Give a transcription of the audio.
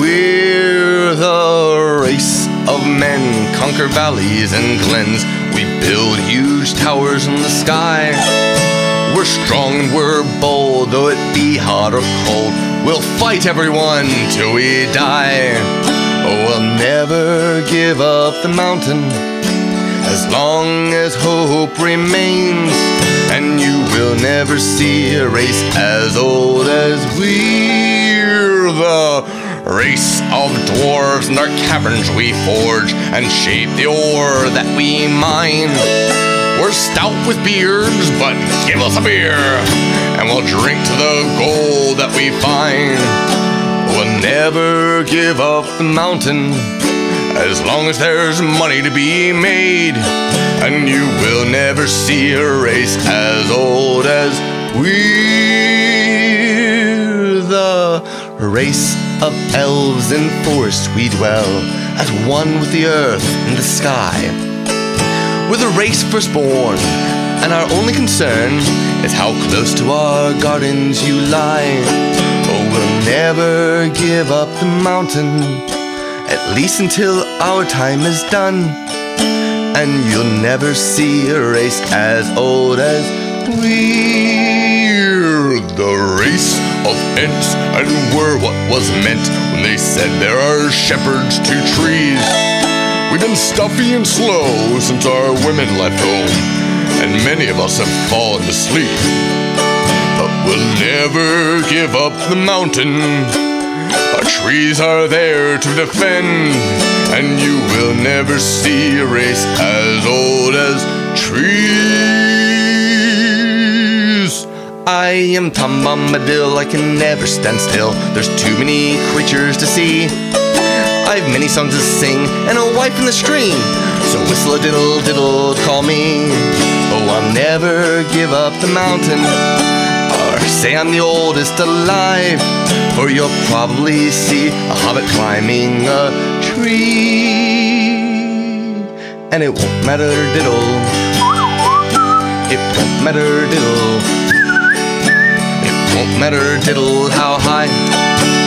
We're the race of men, conquer valleys and glens. We build huge towers in the sky. We're strong and we're bold, though it be hot or cold. We'll fight everyone till we die. Oh, we'll never give up the mountain as long as hope remains. And you will never see a race as old as we're the race of dwarves. In our caverns we forge and shape the ore that we mine. We're stout with beards, but give us a beer, and we'll drink to the gold that we find. We'll never give up the mountain as long as there's money to be made. And you will never see a race as old as we're race of elves in forest we dwell, as one with the earth and the sky. We're the race firstborn, and our only concern is how close to our gardens you lie. Oh, we'll never give up the mountain, at least until our time is done. And you'll never see a race as old as the of Ents, and we're what was meant when they said there are shepherds to trees. We've been stuffy and slow since our women left home, and many of us have fallen asleep. But we'll never give up the mountain. Our trees are there to defend, and you will never see a race as old as trees. I am Tom Bombadil, I can never stand still. There's too many creatures to see. I've many songs to sing and a wife in the stream. So whistle a diddle diddle, call me. Oh, I'll never give up the mountain. Or say I'm the oldest alive. Or you'll probably see a hobbit climbing a tree. And it won't matter diddle. It won't matter diddle. Won't matter diddle how high.